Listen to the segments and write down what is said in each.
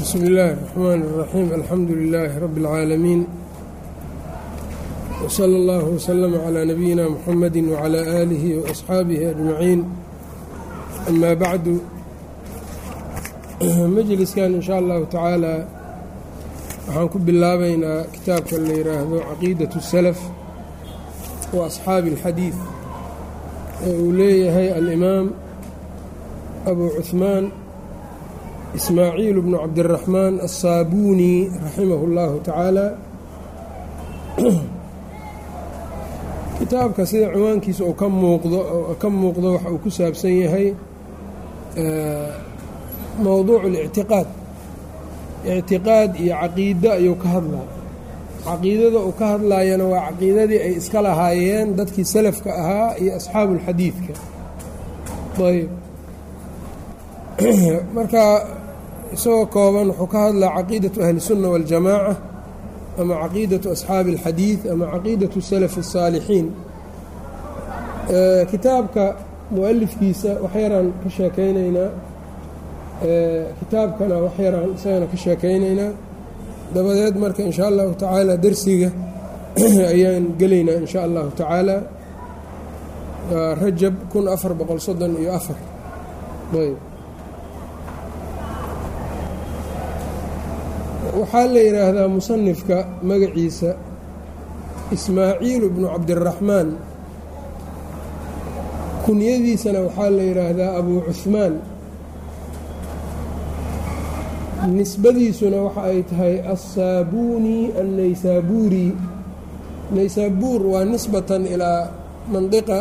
bsmi illaahi الرaxmaan الraxiim alxamdu lilaahi rabbi اlcaalamiin wslى اllah wslama clى nabiyina muxamadi wclى aalihi waasxaabihi ajmaciin ama bacdu majliskan in sha allahu tacaala waxaan ku bilaabaynaa kitaabka la yidhaahdo caqiidaة الsalaf wa asxaabi اlxadiid ee uu leeyahay alimaam abu cuثmaan ismaaciil bnu cabdiraxmaan asaabuuni raximahu اllahu tacaala kitaabka sida ciwaankiisa uu ka muuqdo ka muuqdo waxa uu ku saabsan yahay mowduuc اlictiqaad ictiqaad iyo caqiido ayuu ka hadlaa caqiidada uu ka hadlaayana waa caqiidadii ay iska lahaayeen dadkii salafka ahaa iyo asxaabu اlxadiidka ayb marka isagoo kooban wuxuu ka hadlaa caqiidatu ahli الsunna waاljamaaca ama caqiidatu asxaabi اlxadiid ama caqiidatu salaf الsaalixiin kitaabka mualifkiisa wax yaraan ka sheekaynaynaa kitaabkana wax yaraan isagana ka sheekaynaynaa dabadeed marka in sha allahu tacaala dersiga ayaan gelaynaa in sha allahu tacaala rajab kun afar boqol soddon iyo afar ayb waxaa la yidhaahdaa musanifka magaciisa ismaaciil bnu cabdiraxmaan. Kunyadiisana waxaa la yidhaahdaa abu cuhmaan nisbadiisuna waxa ay tahay assaabuuni annaysaabuuri. Naysaabuur waa nisbatan ilaa mandiqa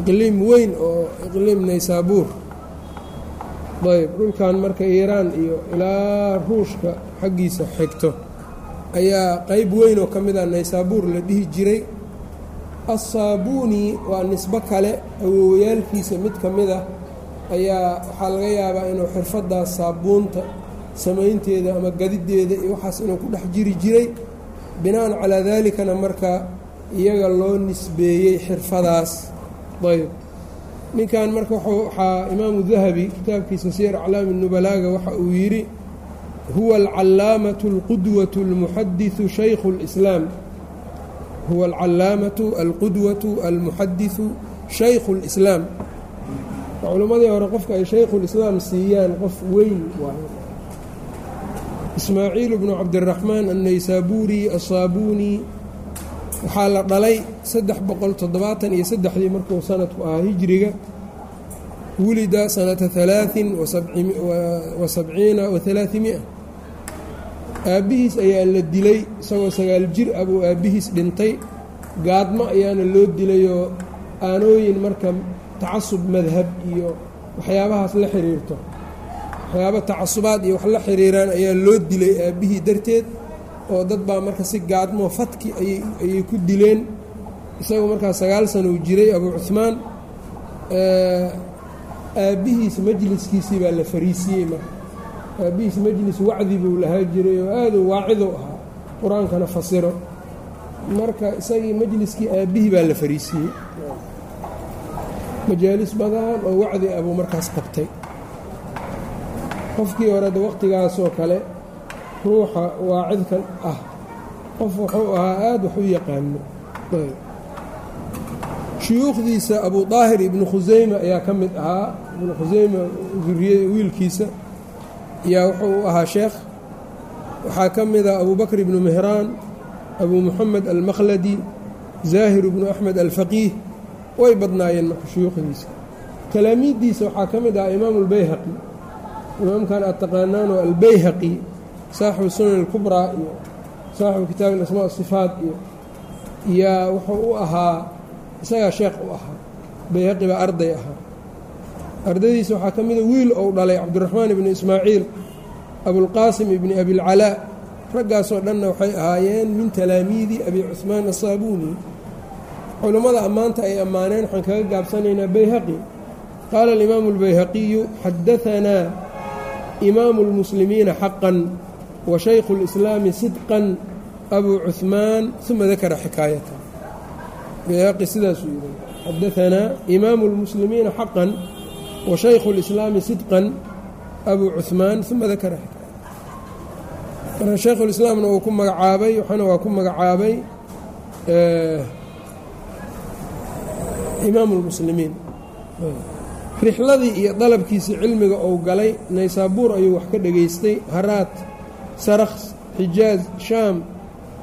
iqliim weyn oo iqliim naysaabuur ayb dhulkan marka iiraan iyo ilaa ruushka xaggiisa xigto ayaa qeyb weyn oo ka mid ah naysaabuur la dhihi jiray. Assaabuuni waa nisbo kale awoowayaalkiisa mid ka mid ah ayaa waxaa laga yaabaa inuu xirfadaas saabuunta samaynteeda ama gadideeda iyo waxaas inuu ku dhex jiri jiray. Bina'an calaa daalikana marka iyaga loo nisbeeyey xirfadaas. Ayb ninkan marka waxaa imaamu dahabi kitaabkiisa siyar aclaami nubalaaga waxa uu yidhi huwa alcalaamatu alqudwatu almuxadisu shaykhu اlislaam huwa alcalaamatu alqudwatu almuxadisu shaykhu اlislaam culummadii hore qofka ay shaykhulislaam siiyaan qof weyn waayo ismaaciil bnu cabdiraxmaan annaysaabuuri assaabuni waxaa la dhalay saddex boqol toddobaatan iyo saddexdii markuu sanadku ahaa hijriga wulida sanata halaain wa sabciina wa halaaimia aabbihiis ayaa la dilay isagoo sagaal jir ah buu aabbihiis dhintay. Gaadmo ayaana loo dilayoo aanooyin marka tacasub madhab iyo waxyaabahaas la xiriirto. Waxyaaba tacasubaad iyo wax la xiriiraan ayaa loo dilay aabbihii darteed oo dad baa marka si gaadmo fatki ayay ku dileen. Isagoo markaa sagaal sana uu jiray abuu cuhmaan aabbihiis majliskiisii baa la fariisiyey marka aabbihiis majlis wacdi buu lahaa jiray oo aaduu waacidu ahaa. Qur'aankana fasiro. Marka isagii majliskii aabbihii baa la fariisiyey. Majaalis badan oo wacdi abuu markaas qabtay. Qofkii horeda waqtigaasoo kale ruuxa waacidkan ah. Qof wuxuu ahaa aada wax u yaqaano. Shuyuukhdiisa abu daahir ibnu khuseyme ayaa ka mid ahaa. Ibnu khuseyme duriya wiilkiisa. Ayaa wuxuu ahaa sheekh. Waxaa ka mid ah abu bakr ibnu mehraan abu muxamed almakhladi zaahir ibnu axmed alfaqiih way badnaayeen marka shuyuukhdiisa. Talaamiiddiisa waxaa ka mid ah imaamu albayhaqi imaamkan aad taqaanaano albayhaqi saaxibu sunan alkubraa iyo saaxibu kitaabi alasmaa asifaat iyo yaa wuxuu u ahaa isagaa sheekh u ahaa bayhaqi baa arday ahaa ardaydiisa waxaa ka mida wiil ou dhalay cabdiraxmaan ibni ismaaciil abulqaasim ibni abilcalaa raggaasoo dhanna waxay ahaayeen min talaamiidi abi cuhmaan asaabuuni culummada ammaanta ay ammaaneen waxaan kaga gaabsanaynaa bayhaqi. Qaala alimaamu albayhaqiyu xadaanaa imaamu اlmuslimiina xaqan wa shaykhu اlislaami sidqan abuu cuhmaan uma dakara xikaayata bayhaqi sidaasuu yidhi xadaanaa imaamu اlmuslimiina xaqan wa shaykhu اlislaami sidqan abuu cuhmaan uma dakara xikaayata marka shaykhulislaamna uu ku magacaabay waxaana waa ku magacaabay imaamu lmuslimiin rixladii iyo dalabkiisii cilmiga uu galay naysaabuur ayuu wax ka dhegaystay haraat saraks xijaaz shaam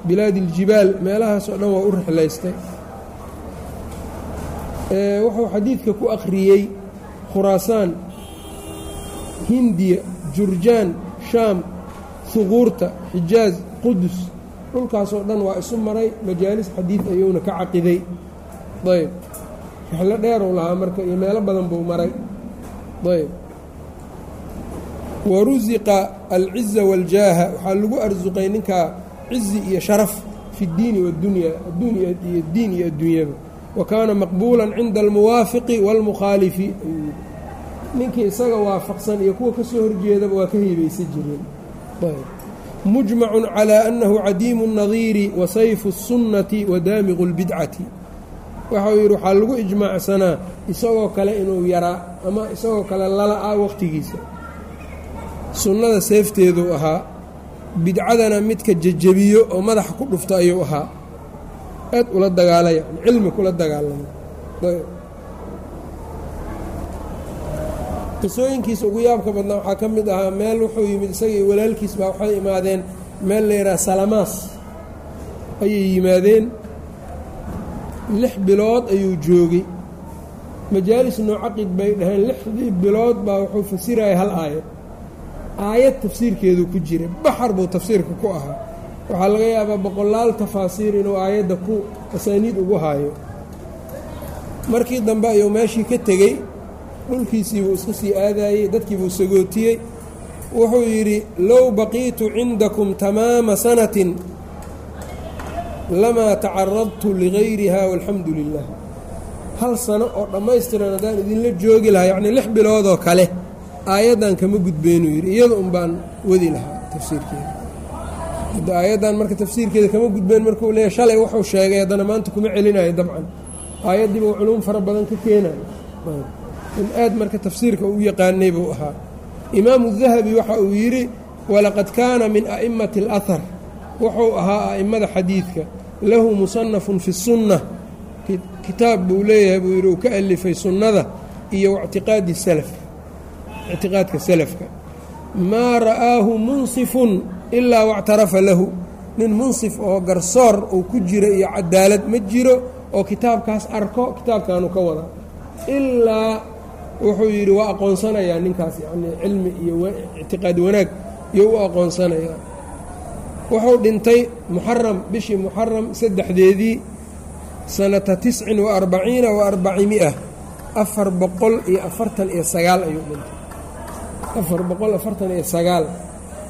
bilaadi iljibaal meelahaasoo dhan waa u rixlaystay wuxuu xadiidka ku akhriyey khuraasaan hindiya jurjaan shaam huquurta xijaaz qudus. Dhulkaasoo dhan waa isu maray majaalis xadiid ayuuna ka caqiday. Ayb rixlo dheeruu lahaa marka iyo meelo badan buu maray. Ayb wa rusiqa alciza waاljaaha waxaa lagu arsuqay ninkaa cizi iyo sharaf fi اddiini waاdunya adduun iyo diin iyo adduunyaba wa kaana maqbuula cinda almuwaafiqi wاlmukhaalifi ninkii isaga waafaqsan iyo kuwa ka soo horjeedaba waa ka hiibaysan jireen mujmacu calى annahu cadiimu الnadiiri wa sayfu الsunnati wa daamiqu اlbidcati waxau yidhi waxaa lagu ijmaacsanaa isagoo kale inuu yaraa ama isagoo kale lala-a waqtigiisa sunnada seefteeduu ahaa bidcadana midka jejebiyo oo madaxa ku dhufto ayuu ahaa. Aad ula dagaalay yani cilmi kula dagaalama. Qisooyinkiisa ugu yaabka badnaa waxaa ka mid ahaa meel wuxuu yimid isaga iyo walaalkiis baa waxay imaadeen meel la yidhaha salamaas ayay yimaadeen. Lix bilood ayuu joogay. Majaalis noocaqid bay dhaheen lixdii bilood baa wuxuu fasiraya hal aayad aayad tafsiirkeedu ku jira baxar buu tafsiirka ku ahaa. Waxaa laga yaabaa boqolaal tafaasiir inuu aayadda ku asaaniid ugu haayo. Markii dambe ayuu meeshii ka tegey dhulkiisii buu iska sii aadayey dadkii buu sagootiyey. Wuxuu yidhi low baqiitu cindakum tamaama sanatin lamaa tacaradtu ligayriha walxamdu lilah hal sano oo dhammaystiran haddaan idinla joogi lahaa yacnii lix biloodoo kale aayaddan kama gudbeynuu yidhi iyada un baan wadi lahaa tafsiirkeeda. Hadda aayaddan marka tafsiirkeeda kama gudbeen markuu leeyahy shalay wuxuu sheegay haddana maanta kuma celinayo dabcan. Aayaddiiba culuum fara badan ka keenayo in aad marka tafsiirka u yaqaanay buu ahaa. Imaamu dahabi waxa uu yidhi walaqad kaana min a'immati alahar wuxuu ahaa a'immada xadiidka. Lahu musanafun fi sunna kitaab buu leeyahay buu yidhi uu ka alifay sunnada iyo wactiqaadi salaf ictiqaadka salafka maa ra'aahu munsifun ilaa wactarafa lahu nin munsif oo garsoor uu ku jiro iyo cadaalad ma jiro oo kitaabkaas arko kitaabkaanu ka wada. ilaa wuxuu yidhi waa aqoonsanayaa ninkaas yacnii cilmi iyo ictiqaad wanaag iyo u aqoonsanayaa. Wuxuu dhintay muxaram bishii muxaram saddexdeedii sanata tiscin wa arbaciina wa arbacimia afar boqol iyo afartan iyo sagaal ayuu dhintay afar boqol afartan iyo sagaal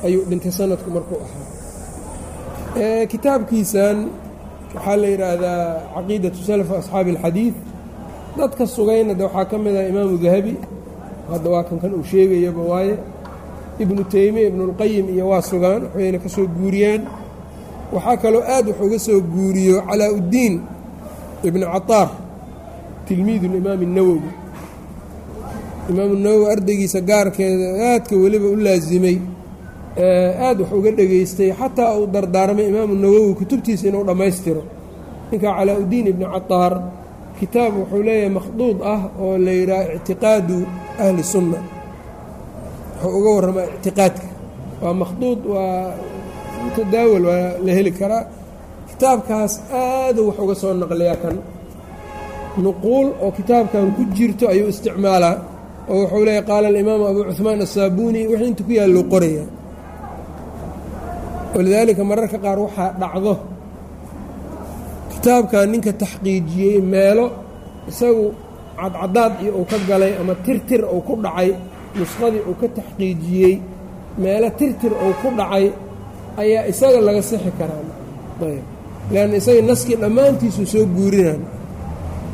ayuu dhintay sanadku markuu ahaa. Kitaabkiisan waxaa la yidhaahdaa caqiidatu salaf asxaabi alxadiid dadka sugayna de waxaa ka mid ah imaamu dahabi hadda waa kan kan uu sheegayaba waaye. Ibnu teymiya ibnulqayim iyo waa sugaan waxayna ka soo guuriyaan. Waxaa kaloo aad wax uga soo guuriyo calaa-uddiin ibnu cataar tilmiidu limaami اnawowi imaamu nawowi ardaygiisa gaarkeeda aadka weliba u laasimay aad wax uga dhegaystay xataa uu dardaarmay imaamu nawowi kutubtiisa inuu dhammaystiro. Ninkaa calaa-uddiin ibnu cataar kitaab wuxuu leeyahay makhduud ah oo la yidhaha ictiqaadu ahli sunna. Wuxuu uga warramaa ictiqaadka. Waa makhduud waa mutadaawal waa la heli karaa. Kitaabkaas aaduu wax uga soo naqliyaa kan. Nuquul oo kitaabkan ku jirto ayuu isticmaalaa oo wuxuu leeyahy qaala alimaamu abu cuhmaan asaabuuni wixii inta ku yaallou qoraya. Walidaalika mararka qaar waxaa dhacdo kitaabkan ninka taxqiijiyey meelo isagu cadcadaad iyo uu ka galay ama tirtir uu ku dhacay nusqadii uu ka taxqiijiyey meelo tirtir uu ku dhacay ayaa isaga laga sixi karaa. Ayb. Leanna isaga naskii dhammaantiisuu soo guurinaan.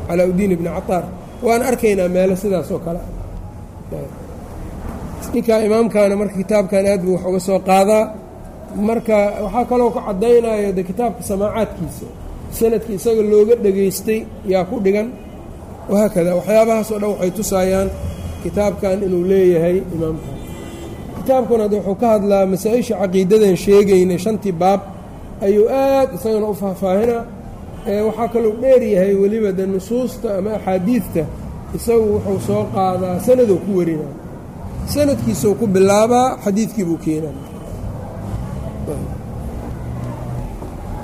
Calaa-uddiin ibni cataar waan arkaynaa meelo sidaas oo kale ninkaa imaamkaana marka kitaabkan aad buu wax uga soo qaadaa. Marka waxaa kaloo ka caddaynaya de kitaabka samaacaadkiisa sannadkii isaga looga dhegaystay yaa ku dhigan. Wahaakada waxyaabahaas oo dhan waxay tusaayaan kitaabkan inuu leeyahay imaamkan kitaabkuna wuxuu ka hadlaa masaa-isha caqiidadan sheegaynay shantii baab ayuu aad isagana u faahfaahinaa waxaa kalou dheeryahay weliba de nusuusta ama axaadiidta isagu wuxuu soo qaadaa sanadoo ku warinaa sanadkiisuu ku bilaabaa xadiidkii buu keenaa.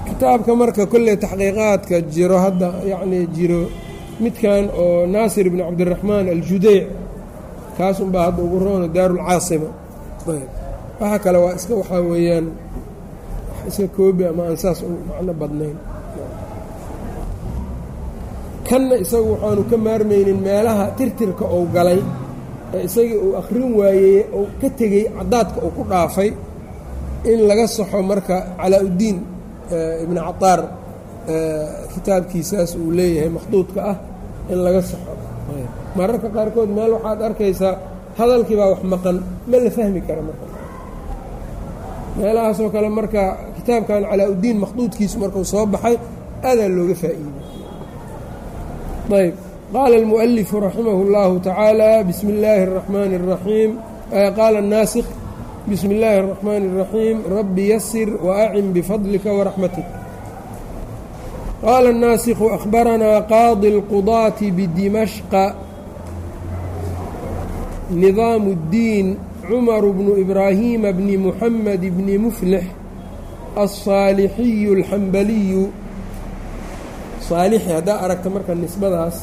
Kitaabka marka kolley taxqiiqaadka jiro hadda yacnii jiro midkan oo naasir ibni cabdiraxmaan aljudeyc kaas unbaa hadda ugu roona daarulcaasima waxa kale waa iska waxaa weeyaan iska koobi ama aan saas u macno badnayn kanna isagu waxaanu ka maarmaynin meelaha tirtirka uu galay ee isagii uu akhrin waayey uu ka tegey caddaadka uu ku dhaafay in laga saxo marka calaa-uddiin ibni cataar kitaabkiisaas uu leeyahay makhduudka ah in laga saxo. Mararka qaarkood meel waxaad arkaysaa hadalkii baa wax maqan ma la fahmi kara marka. Meelahaasoo kale marka kitaabkan calaa-uddiin makhduudkiisu markuu soo baxay aadaa looga faa'iiday ayb qaala almu'alifu raximah اllahu tacaala bismi اllaahi الraxmaani الraxiim qaala الnaasikh bismi اllaahi الraxmaani الraxiim rabbi yasir waacin bifadlika waraxmatik qaala الnaasikhu akhbaranaa qaadi اlqudaati bidimashqa nidaamu اddiin cumaru bnu ibraahiima bni muxamed bni muflix alsaalixiyu alxambaliyu saalixi haddaa aragta marka nisbadaas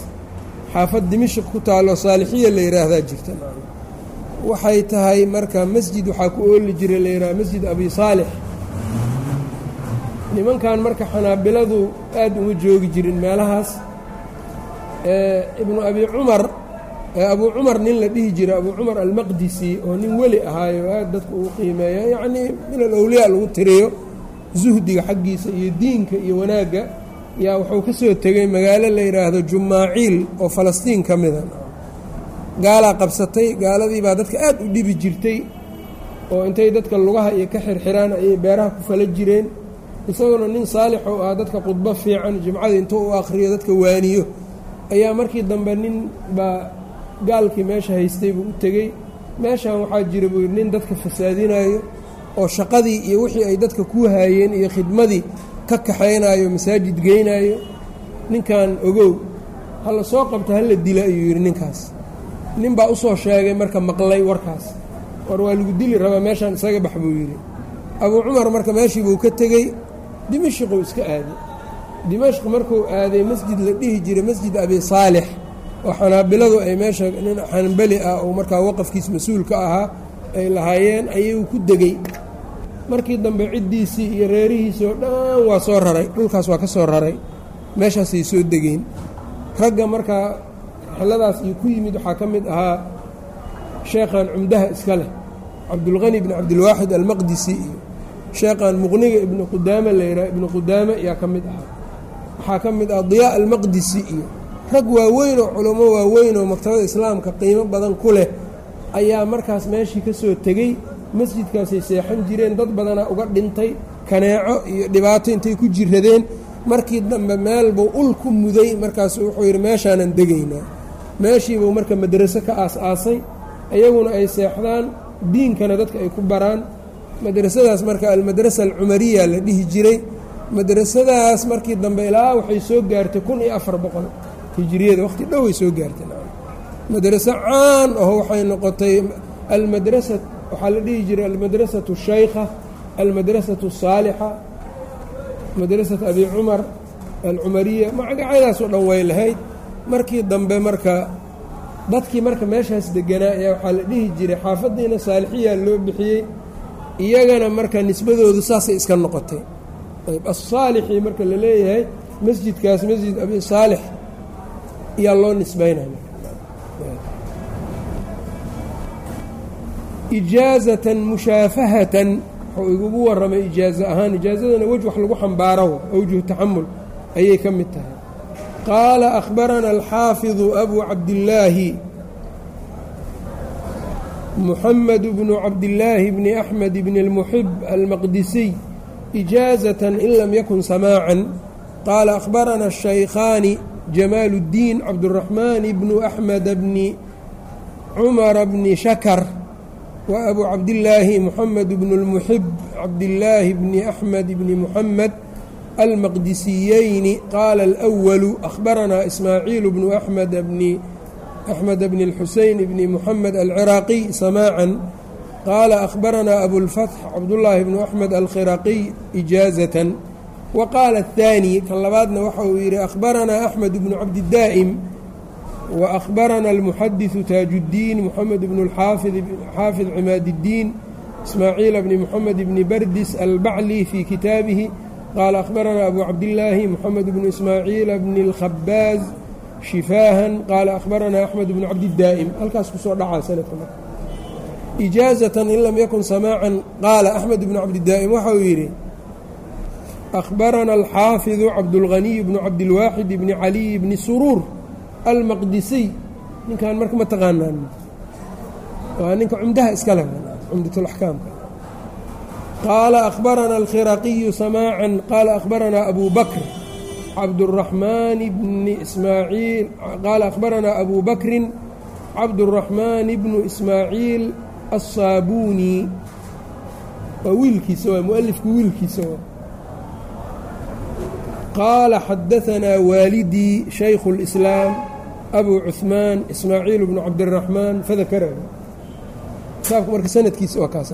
xaafad dimashq ku taalo saalixiya la yidhaahdaa jirta. Waxay tahay marka masjid waxaa ku ooli jira la yidhaha masjid abi saalix. Nimankan marka xanaabiladu aad uma joogi jirin meelahaas ibnu abi cumar abuu cumar nin la dhihi jira abuu cumar almaqdisi oo nin weli ahaayo aad dadka uu qiimeeya yacnii min alowliyaa lagu tiriyo suhdiga xaggiisa iyo diinka iyo wanaagga yaa wuxuu ka soo tegey magaalo la yidhaahdo jumaaciil oo falastiin ka mida. Gaalaa qabsatay gaaladii baa dadka aad u dhibi jirtay oo intay dadka lugaha iyo ka xirxiraan ayay beeraha ku fala jireen. Isaguna nin saalixuu ah dadka khudbo fiican jimcadii intuu u akhriyo dadka waaniyo ayaa markii dambe nin baa gaalkii meesha haystay buu u tegey meeshan waxaa jira buu yidhi nin dadka fasaadinayo oo shaqadii iyo wixii ay dadka ku haayeen iyo khidmadii ka kaxaynayo masaajid geynaayo ninkan ogow hala soo qabta hala dila ayuu yidhi ninkaas. Nin baa u soo sheegay marka maqlay warkaas. War waa lagu dili rabaa meeshaan isaga bax buu yidhi. Abuu cumar marka meeshii buu ka tegey dimashquu iska aaday. Dimashq markuu aaday masjid la dhihi jiray masjid abi saalix oo xanaabiladu ay meesha nin xanbali ah oo markaa waqafkiis mas'uul ka ahaa ay lahaayeen ayuu ku degey markii dambe ciddiisii iyo reerihiisii oo dhan waa soo raray. Dhulkaas waa ka soo raray. Meeshaasay soo degeen. Ragga markaa rixladaas iyo ku yimid waxaa ka mid ahaa sheekhan cumdaha iska leh cabdulqani ibni cabdilwaaxid almaqdisi iyo sheekhan muqniga ibnu qudaame la yidhaha ibnu qudaame yaa ka mid ahaa. Waxaa ka mid ah diyaa almaqdisi iyo rag waaweyn oo culummo waaweyn oo maktabada islaamka qiimo badan ku leh ayaa markaas meeshii ka soo tegey masjidkaasay seexan jireen dad badanaa uga dhintay kaneeco iyo dhibaato intay ku jiradeen markii dambe meel buu ul ku muday markaasu wuxuu yidhi meeshaanan degaynaa. Meeshiibuu marka madraso ka aas-aasay iyaguna ay seexdaan diinkana dadka ay ku baraan. Madrasadaas marka almadrasa alcumariya la dhihi jiray. Madrasadaas markii dambe ilaa waxay soo gaartay kun iyo afar boqol hijiriyada waqti dhow ay soo gaartay madraso caan aho waxay noqotay almadrasa waxaa la dhihi jiray almadrasatu shaykha almadrasatu saalixa madrasatu abi cumar alcumariya. Magacyadaasoo dhan way lahayd. Markii dambe marka dadkii marka meeshaas deganaa ayaa waxaa la dhihi jiray xaafaddiina saalixiyaa loo bixiyey iyagana marka nisbadoodu saasay iska noqotay. Ayb assaalixii marka la leeyahay masjidkaas masjid abi saalix ayaa loo nisbaynaya ijaazatan mushaafahatan. Wuxuu igugu warramay ijaazo ahaan ijaazadana wej wax lagu xambaaro awjuhu taxamul ayay ka mid tahay. Qaala akhbarana alxaafidu abu cabdillaahi muxamed bnu cabdillaahi bni axmed bni اlmuxib almaqdisiy ijaazatan in lam yakun samaacan. Qaala akhbarana shaykhaani jamaalu اddiin cabduraxmaan axmed bni cumara bni shakar wa abu cabdillaahi moxamed bnu lmuxib cabdillaahi bni axmed bni moxamed almaqdisiyeyni qaala alأwalu ahbaranaa ismaaciil bnu axmed bni axmed bni اlxuseyn bni moxamed alciraaqiy samaacan qaala ahbaranaa abulfatx cabdullaahi bnu axmed alkhiraaqiy ijaazatan wa qaala ahaani kan labaadna waxa uu yidhi ahbaranaa axmed bnu cabdidaa'im wa akhbarana almuxadiثu taajuddiin moxamed bnu xaafid cimaad اddiin ismaaciila bni moxamed bni bardis albacli fii kitaabihi qaala akhbaranaa abu cabdillaahi moxamed bnu ismaaciila bni اlkhabaaz shifaahan qaala akhbaranaa axmed bnu cabdidaa'im halkaas kusoo dhacaa sanadka marka ijaazatan in lam yakun samaacan qaala axmed bnu cabdidaa'im waxa uu yidhi akhbarana alxaafidu cabdulghaniy bnu cabdilwaaxid bni caliy bni suruur almaqdisiy ninkan marka ma taqaanaan. Waa ninka cumdaha iska leh cumdatulaxkaamka qaala akhbarana alkhiraqiyu samaacan qaala akhbaranaa abu bakr cabduraxmaan bni ismaaciil qaala akhbaranaa abu bakrin cabduraxmaan bnu ismaaciil asaabuuni waa wiilkiisa waa mualifku wiilkiisa. Waa qaala xadaanaa waalidii shaykhu اlislaam abu cuثmaan ismaaciil bnu cabdiraxmaan fadakara kitaabka marka sanadkiisa waa kaas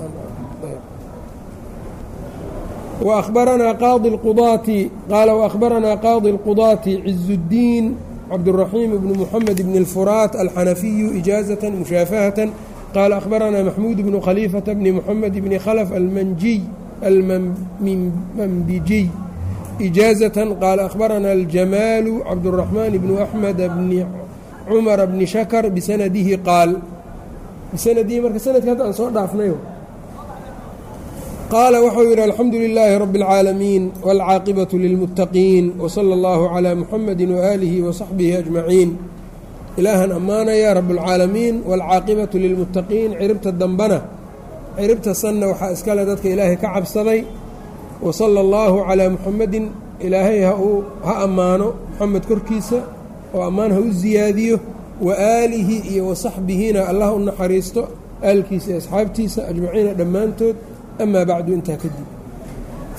waأkhbaranaa qaadi اlqudaati qaala waأkhbaranaa qaadi اlqudaati ciz اddiin cabdالraxiim bnu muxamed bn اlfuraat alxanafiyu ijaazة mushaafahة qaala akhbaranaa maxmuud bnu khaliifata bni muxamed bni khlf almanjiy almambijiy ijaazة qaala akhbaranaa aljamaalu cabdالraxmaan bnu axmed bni cumara bni shakr bisanadihi qaal bisanadihi marka sanadka hadda aan soo dhaafnay qaala wuxuu yidhi alxamdu lilaahi rabi اlcaalamiin wاlcaaqibaةu lilmuttaqiin wslى اllahu calىa muxamedi waaalihi wasaxbihi ajmaciin ilaahan ammaanaya rabuاlcaalamiin wاlcaaqibatu lilmuttaqiin ciribta dambana ciribta sanna waxaa iskale dadka ilaahay ka cabsaday wasala allahu calaa muxamedin ilaahay ha ammaano muxamed korkiisa oo ammaan ha u siyaadiyo wa aalihi iyo wasaxbihina allah u naxariisto aalkiisa iyo asxaabtiisa ajmaciina dhammaantood amaa bacdu intaa kadib.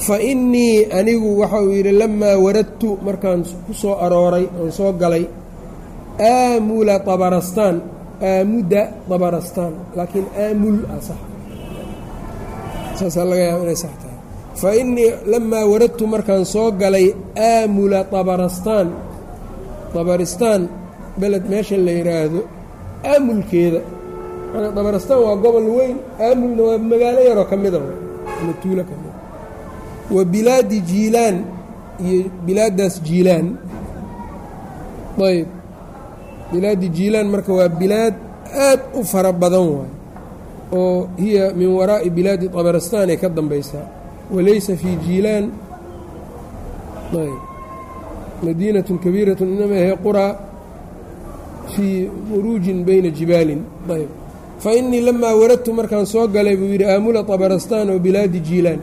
Fa innii anigu waxa uu yidhi lamaa waradtu markaan ku soo arooray oon soo galay aamula tabarastaan aamuda tabarastaan laakiin aamul ah sax saasaa laga yaaba inay sax tahay. Fa innii lamaa waradtu markaan soo galay aamula tabarastaan tabaristaan beled meesha la yidhaahdo aamulkeeda manaa tabaristaan waa gobol weyn aamulna waa magaalo yaroo ka mida ama tuulo ka mida wa bilaadi jiilaan iyo bilaaddaas jiilaan. Ayb bilaadi jiilaan marka waa bilaad aad u fara badan waay oo hiya min waraa'i bilaadi tabaristaan ay ka dambaysaa walaysa fii jiilaan. Ayb madiinatun kabiiratun inama he quraa fii muruujin bayna jibaalin ayb fa innii lamaa waradtu markaan soo galay buu yidhi aamula tabarastaan oo bilaadi jiilaan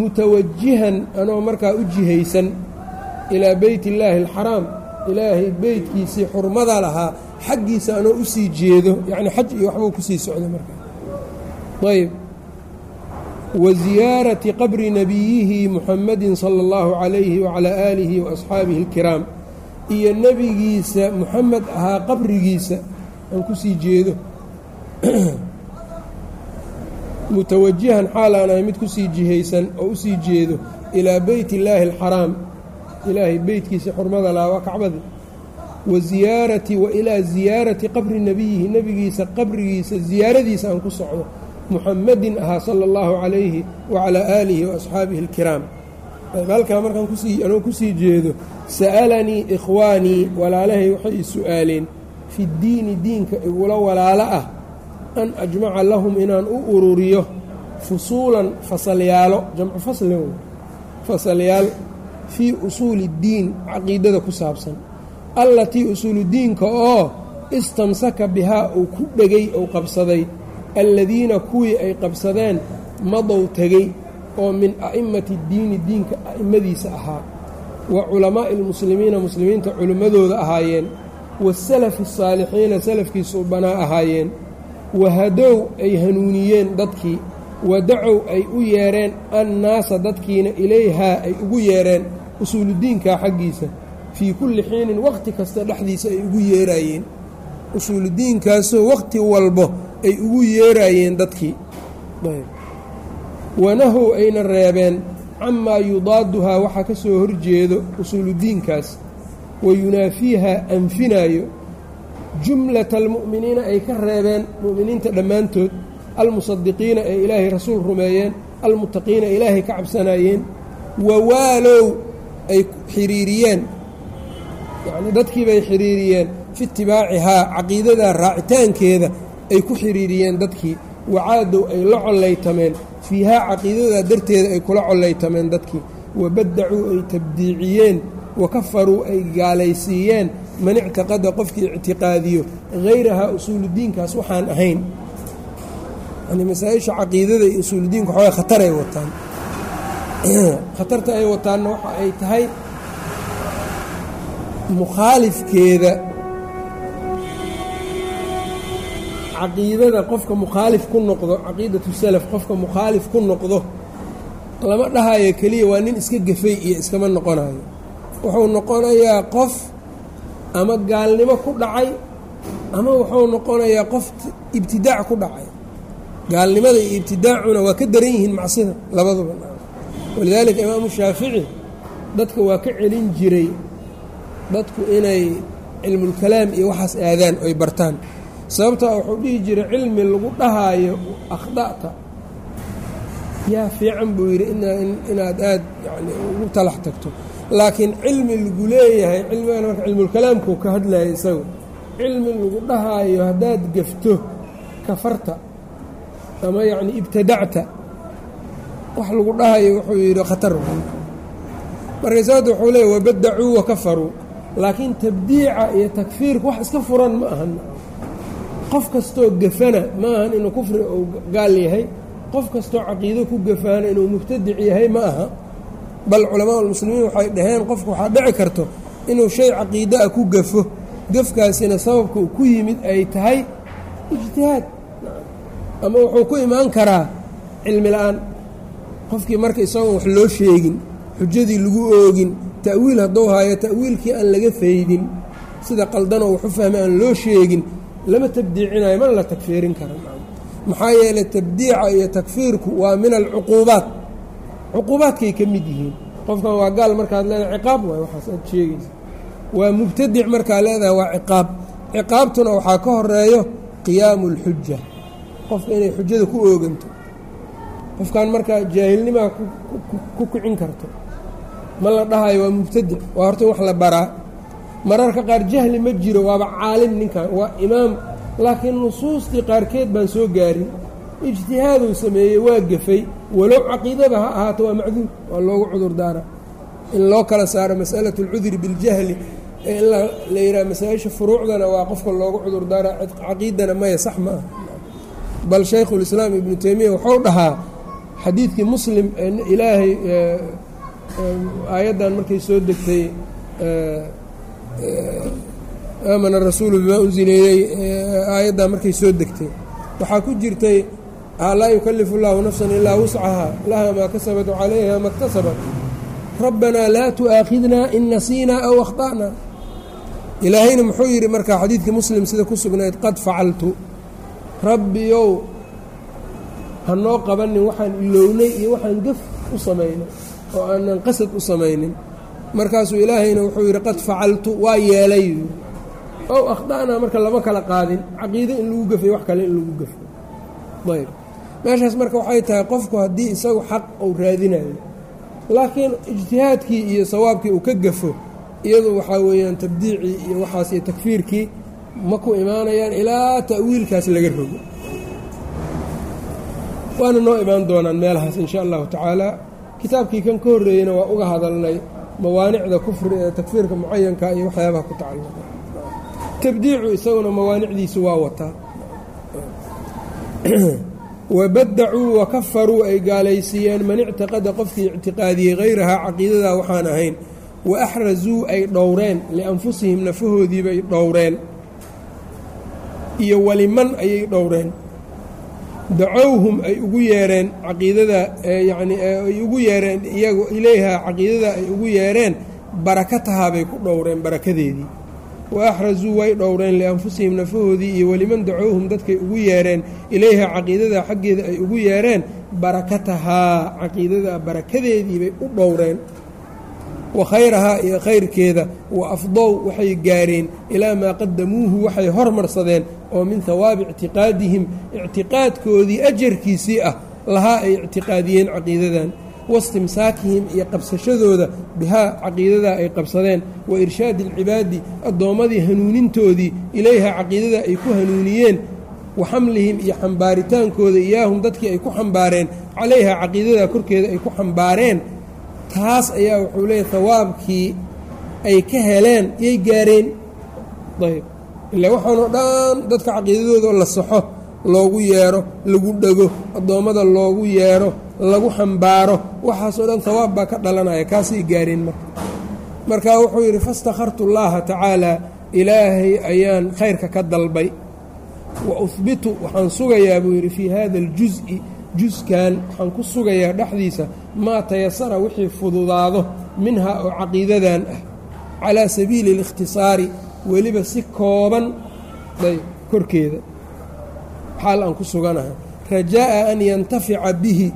mutawajihan anoo markaa u jihaysan ilaa beyt illaahi alxaraam ilaahay beytkiisii xurmada lahaa xaggiisa anoo u sii jeedo yacni xaj iyo waxbuu ku sii socda markaa ayb wa qabri nabiyihi muxamedin sala allahu calayhi wacalaa aalihi wa asxaabihi alkiraam iyo nebigiisa muxamed ahaa qabrigiisa. Aan ku sii jeedo. Mutawajihan xaal aan ahay mid ku sii jihaysan oo u sii jeedo ilaa beyt illaahi alxaraam. Ilaahay beytkiisa xurmada lahaa waa kacbadii wa ziyaarati wa ilaa ziyaarati qabri nebiyihi nebigiisa qabrigiisa ziyaaradiisa aan ku socdo muxamedin ahaa sala allahu calayhi wacalaa aalihi wa asxaabihi alkiraam. Halkaa markaan ku sii anuu ku sii jeedo sa'alanii ikhwaanii walaalahay waxay i su'aaleen fi ddiini diinka igula walaalo ah an ajmaca lahum inaan u ururiyo fusuulan fasalyaalo jamcu faslin fasalyaal fii usuuli ddiin caqiidada ku saabsan. Allatii usuuludiinka oo istamsaka bihaa uu ku dhegay ou qabsaday alladiina kuwii ay qabsadeen madow tegey oo min a'immati ddiini diinka a'immadiisa ahaa. Wa culamaa'i almuslimiina muslimiinta culimmadooda ahaayeen. Wasalafi asaalixiina salafkii suubanaa ahaayeen. Wahadow ay hanuuniyeen dadkii. Wadacow ay u yeereen annaasa dadkiina ilayhaa ay ugu yeereen usuuludiinkaa xaggiisa. Fii kulli xiinin waqti kasta dhexdiisa ay ugu yeeraayeen usuuludiinkaasoo waqti walbo ay ugu yeeraayeen dadkii wanahow ayna reebeen camaa yudaaduhaa waxaa ka soo horjeedo usuuludiinkaas wa yunaafiiha anfinaayo. Jumlata almu'miniina ay ka reebeen mu'miniinta dhammaantood. Almusadiqiina ee ilaahay rasuul rumeeyeen. Almuttaqiina ilaahay ka cabsanaayeen. Wawaalow ay xiriiriyeen. Yacnii dadkiibay xiriiriyeen fi itibaacihaa caqiidadaa raacitaankeeda ay ku xiriiriyeen dadkii wacaadow ay la collaytameen fiihaa caqiidadaa darteeda ay kula collaytameen dadkii. Wabaddacuu ay tabdiiciyeen wa kafaruu ay gaalaysiiyeen man ictiqada qofkii ictiqaadiyo hayrahaa usuuludiinkaas waxaan ahayn. Yani masaa-isha caqiidada iyo usuuludiinka waxaway khataray wataan. Khatarta ay wataanna waxa ay tahay mukhaalifkeeda caqiidada qofka mukhaalif ku noqdo caqiidatu salaf qofka mukhaalif ku noqdo lama dhahayo keliya waa nin iska gafay iyo iskama noqonayo. Wuxuu noqonayaa qof ama gaalnimo ku dhacay ama wuxuu noqonayaa qof ibtidaac ku dhacay. Gaalnimada iyo ibtidaacuna waa ka daran yihiin macsida labaduba. Walidaalika imaamu shaafici dadka waa ka celin jiray dadku inay cilmulkalaam iyo waxaas aadaan oy bartaan sababtaa wuxuu dhihi jiray cilmi lagu dhahaayo akhda'ta. Yaa fiican buu yidhi inaad aad yani ugu talax tagto. Laakiin cilmi lagu leeyahay cilmigan marka cilmulkalaamkuu ka hadlaya isagu cilmi lagu dhahaayo haddaad gafto kafarta ama yacni ibtadacta wax lagu dhahayo wuxuu yidhi khatar. Markaysaada wuxuu leeyahy wabadacuu wa kafaruu. Laakiin tabdiica iyo takfiirka wax iska furan ma ahan qof kastoo gafana ma ahan inuu kufri uu gaal yahay. Qof kastoo caqiido ku gafaana inuu mubtadic yahay ma aha. Bal culamaa ulmuslimiin waxay dhaheen qofku waxaa dhici karto inuu shay caqiida a ku gafo. Gafkaasina sababka ku yimid ay tahay ijtihaad. Ama wuxuu ku imaan karaa cilmi la'aan. Qofkii marka isagoon wax loo sheegin xujadii lagu oogin ta'wiil hadduu haayo ta'wiilkii aan laga faydin sida qaldanoo waxu fahmay aan loo sheegin lama tabdiicinayo mana la takfiirin kara maxaa yeelay tabdiica iyo takfiirku waa min alcuquubaat. Cuquubaadkay ka mid yihiin. Qofkan waa gaal markaad leedahay ciqaab waay waxaas aad sheegaysa. Waa mubtadic markaa leedahay waa ciqaab. Ciqaabtuna waxaa ka horeeyo qiyaamu اlxuja qofka inay xujada ku ooganto. Qofkan markaa jaahilnimaa ku kicin karto. Ma la dhahayo waa mubtadic. Waa horta in wax la baraa mararka qaar jahli ma jiro waaba caalim ninkan waa imaam. Laakiin nusuustii qaarkeed baan soo gaarin. Ijtihaaduu sameeyey waa gafay walow caqiidaba ha ahaato waa macduur waa loogu cudur daara. In loo kala saaro masalatu اlcudri biاljahli ee in la yidhaha masaa-isha furuucdana waa qofka loogu cudur daara caqiidana maya sax ma ah bal shaykhulislaam ibnu teymiya wuxuu dhahaa xadiidkii muslim ilaahay aayaddan markay soo degtay aamana rasuulu bimaa unzila iley aayaddan markay soo degtay. Waxaa ku jirtay laa yukalifu اllahu nafsan ilaa wuscaha laha maa kasabat calayha ma اktasabat rabbanaa laa tu'aakhidna in nasiinaa aw akhta'na ilaahayna muxuu yidhi markaa xadiidkii muslim sida ku sugnayd qad facaltu. Rabbiyow hanoo qabanin waxaan ilownay iyo waxaan gaf u samaynay oo aanan qasad u samaynin markaasuu ilaahayna wuxuu yidhi qad facaltu waa yeelay. Ow akhda'naa marka lama kala qaadin. Caqiide in lagu gafay wax kale in lagu gafo. Ayb. Meeshaas marka waxay tahay qofku haddii isagu xaq uu raadinayo laakiin ijtihaadkii iyo sawaabkii uu ka gafo iyadu waxaa weeyaan tabdiicii iyo waxaas iyo takfiirkii ma ku imaanayaan ilaa ta'wiilkaas laga rogo. Waana noo imaan doonaan meelahaas insha allahu tacaala. Kitaabkii kan ka horreeyeyna waa uga hadalnay mawaanicda kufri ee takfiirka mucayanka iyo waxyaabaha ku tacalluqa. Tabdiicu isaguna mawaanicdiisu waa wataa wabadacuu wakafaruu ay gaalaysiiyeen man ictiqada qofkii ictiqaadiyey hayrahaa caqiidadaa waxaan ahayn. Wa axrazuu ay dhowreen lianfusihim nafahoodiibay dhowreen. Iyo waliman ayay dhowreen dacowhum ay ugu yeereen caqiidada yacni ay ugu yeereen iyagu ilayha caqiidada ay ugu yeereen barakatahaa bay ku dhowreen barakadeedii. Wa axrazuu way dhowreen lianfusihim nafahoodii iyo weliman dacowhum dadkay ugu yeereen ilayha caqiidada xaggeeda ay ugu yeereen barakatahaa caqiidada barakadeedii bay u dhowreen wa khayrahaa iyo khayrkeeda wa afdow waxay gaareen ilaa maa qadamuuhu waxay hormarsadeen oo min hawaabi ictiqaadihim ictiqaadkoodii ajarkiisii ah lahaa ay ictiqaadiyeen caqiidadan waistimsaakihim iyo qabsashadooda bihaa caqiidadaa ay qabsadeen. Wa irshaadi alcibaadi addoommadii hanuunintoodii ilayha caqiidada ay ku hanuuniyeen. Wa xamlihim iyo xambaaritaankooda iyaahum dadkii ay ku xambaareen. Calayha caqiidada korkeeda ay ku xambaareen taas ayaa wuxuu leeyahy hawaabkii ay ka heleen yay gaareen. Ayb ilaa waxaanoo dhan dadka caqiidadooda la saxo loogu yeero lagu dhego addoommada loogu yeero lagu xambaaro waxaasoo dhan hawaab baa ka dhalanaya kaasay gaareen marka. Marka wuxuu yidhi fastakhartu llaaha tacaalaa ilaahay ayaan khayrka ka dalbay. Wa uhbitu waxaan sugayaa buu yidhi fii hada aljusi juskan waxaan ku sugayaa dhexdiisa maa tayasara wixii fududaado minhaa oo caqiidadan ah. Calaa sabiili اlikhtisaari weliba si kooban korkeeda xaal aan ku suganahay. Rajaa'a an yantafica bihi.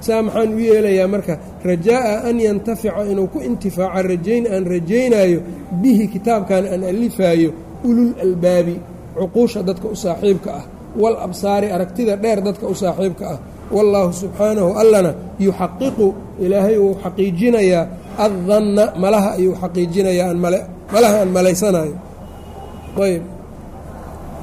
Saa maxaan u yeelayaa marka rajaa'a an yantafica inuu ku intifaaca rajayn aan rajaynaayo bihi kitaabkan aan alifaayo ulul albaabi cuquusha dadka u saaxiibka ah wal absaari aragtida dheer dadka u saaxiibka ah. Wallaahu subxaanahu allana yuxaqiqu ilaahay uu xaqiijinayaa addanna malaha ayuu xaqiijinayaa malaha aan malaysanayo. Ayb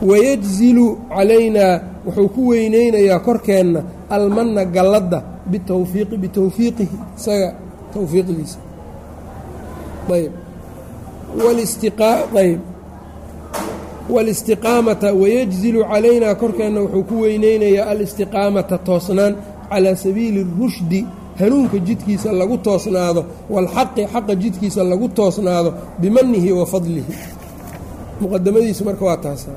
wayajzilu calaynaa wuxuu ku weyneynayaa korkeenna almanna galladda bitawfiiqi bitawfiiqihi isaga tawfiiqdiisa. Ayb ayb walistiqaamata wayajzilu calaynaa korkeenna wuxuu ku weyneynayaa alistiqaamata toosnaan calaa sabiili rushdi hanuunka jidkiisa lagu toosnaado waalxaqi xaqa jidkiisa lagu toosnaado bimanihi wa fadlihi muqadamadiisu marka waa taasa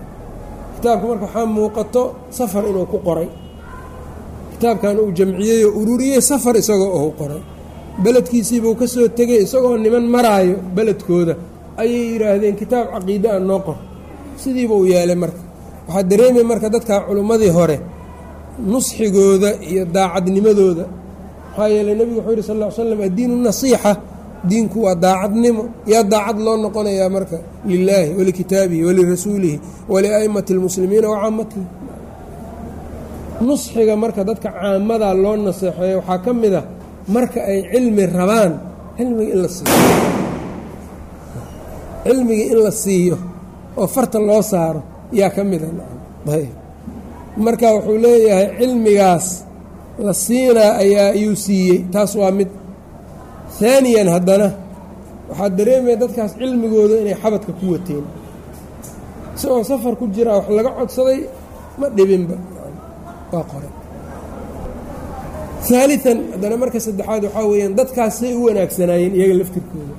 kitaabka marka waxaa muuqato safar inuu ku qoray kitaabkan uu jamciyey oo ururiyey safar isagoo ou qoray beledkiisiibuu ka soo tegay isagoo niman maraayo beledkooda ayay yidhaahdeen kitaab caqiide a noo qor sidiiba uu yeelay marka. Waxaa dareemay marka dadka culummadii hore nusxigooda iyo daacadnimadooda. Maxaa yeeley nebigu wuxuu yidhi sal ll ly slam addiinu nasiixa diinku waa daacadnimo. Yaa daacad loo noqonayaa marka lilaahi walikitaabihi walirasuulihi walia'immati اlmuslimiina wa caamatihi nusxiga marka dadka caamadaa loo naseexeeyo waxaa ka mid ah marka ay cilmi rabaan cilmiga in la siiyo. Cilmiga in la siiyo oo farta loo saaro yaa ka mida marka wuxuu leeyahay cilmigaas la siinaa ayaa ayuu siiyey. Taas waa mid haaniyan haddana. Waxaa dareemaya dadkaas cilmigooda inay xabadka ku wateen. Isagoo safar ku jiraa wax laga codsaday ma dhibinba. Waa qoray haalian haddana marka saddexaad waxaa weeyaan dadkaas say u wanaagsanaayeen iyaga laftirkooda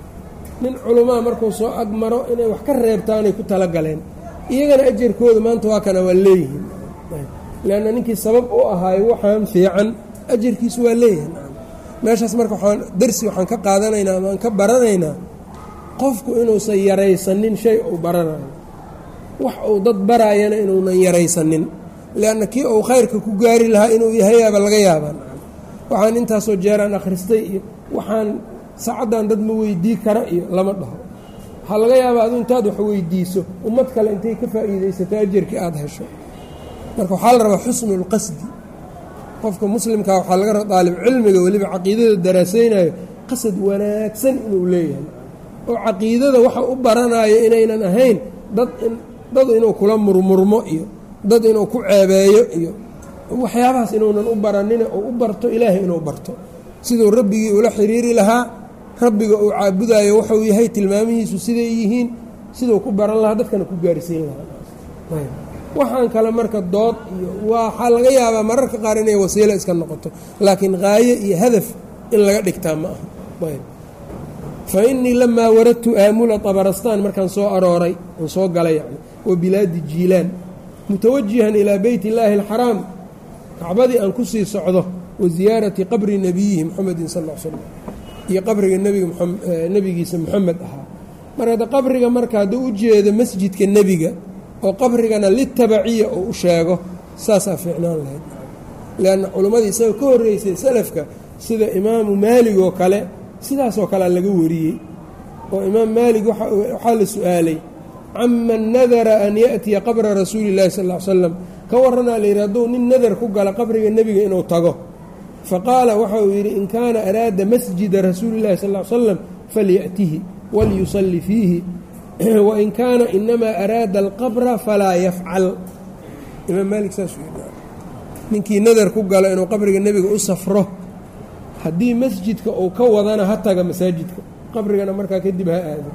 nin culamaa markuu soo agmaro inay wax ka reebtaanay ku tala galeen iyagana ajarkooda maanta waa kana waa leeyihiin. Leanna ninkii sabab u ahaayo waxaan fiican ajarkiisu waa leeyahay meeshaas marka waxaan darsi waxaan ka qaadanaynaa amaan ka baranaynaa qofku inuusan yaraysanin shay uu baranayo. Wax uu dad baraayana inuunan yaraysanin. Leanna kii uu khayrka ku gaari lahaa inuu yahayaaba laga yaabaa. Waxaan intaasoo jeeraan akhristay iyo waxaan saacaddan dad ma weydii kara iyo lama dhaho. Waxaa laga yaabaa adu intaad wax weydiiso ummad kale intay ka faa'iidaysato ajarkii aada hesho. Marka waxaa la rabaa xusnulqasdi qofka muslimkaa waxaa laga raba daalib cilmiga weliba caqiidada daraasaynayo qasad wanaagsan inuu leeyahay. Oo caqiidada waxa u baranayo inaynan ahayn dad dad inuu kula murmurmo iyo dad inuu ku ceebeeyo iyo waxyaabahaas inuunan u baranine oo u barto ilaahay inuu barto. Siduu rabbigii ula xiriiri lahaa rabbiga uu caabudayo wuxuu yahay tilmaamihiisu siday yihiin siduu ku baran lahaa dadkana ku gaarsiin lahaa. Waxaan kale marka dood iyo waxaa laga yaabaa mararka qaar inay wasiilo iska noqoto laakiin qaayo iyo hadaf in laga dhigtaa ma aha. Fa innii lamaa waradtu aamula tabarastaan markaan soo arooray aan soo galay yani wa bilaadi jiilaan mutawajihan ilaa beyt illaahi alxaraam kacbadii aan ku sii socdo wa ziyaarati qabri nebiyihi muxamedin sal l slam iyo qabriga nebigiisa muxamed ahaa. Marka hadda qabriga marka hadduu u jeedo masjidka nebiga oo qabrigana litabaciya oo u sheego saasaa fiicnaan lahayd. Leanna culimmadii isaga ka horreysay salafka sida imaamu maalig oo kale sidaasoo kalea laga wariyey. Oo imaam maalig waxaa la su'aalay caman nadara an yaأtiya qabra rasuuli اllahi sal ly slam ka waranaa la yidhi hadduu nin nadar ku gala qabriga nebiga inuu tago faqaala waxa uu yidhi in kaana araada masjida rasuuli اllahi sal l slam falyأtihi walyusalli fiihi. Wain kaana inamaa araada alqabra falaa yafcal. Imaam maalik yidhi ninkii nadar ku galo inuu qabriga nebiga u safro haddii masjidka uu ka wadana ha taga masaajidka qabrigana markaa kadib ha aado.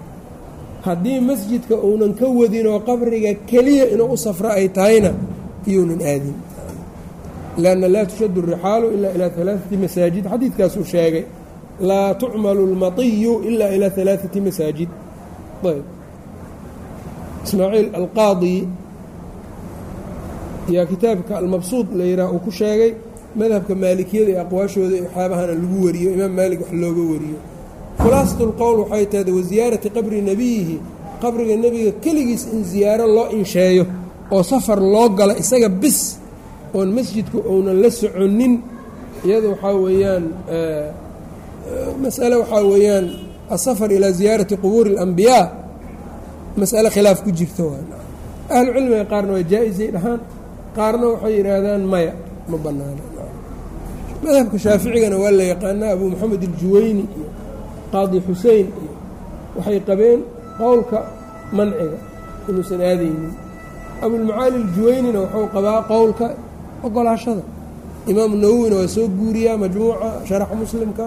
Haddii masjidka uunan ka wadinoo qabriga keliya inuu u safro ay tahayna iyounan aadin lanna laa tushadu rixaalu ilaa ilaa alaaati masaajid xadiidkaasuu sheegay laa tucmalu lmatiyu ilaa ilaa alaaati masaajid ayb ismaaciil alqaadi yaa kitaabka almabsuud la yidhaah uu ku sheegay madhabka maalikiyada ee aqwaashooda ee waxyaabahana lagu wariyo imaam maalik wax looga wariyo khulaasatu lqowl waxay tahda wasiyaarati qabri nebiyihi qabriga nebiga keligiis in ziyaaro loo insheeyo oo safar loo galo isaga bis oon masjidku ounan la soconin iyada waxaa weeyaan masale waxaa weeyaan asafar ilaa ziyaarati qubuuri اlambiyaa masale khilaaf ku jirta waa ahlucilmiga qaarna waa jaa-isay dhahaan qaarna waxay yidhaahdaan maya ma bannaana madhabka shaaficigana waa la yaqaanaa abu moxamed aljuweyni iyo qaadi xusein iyo waxay qabeen qowlka manciga inuusan aadaynin. Abulmacaali aljuweynina wuxuu qabaa qowlka ogolaashada. Imaamu nawowina waa soo guuriyaa majmuuca sharaxa muslimka.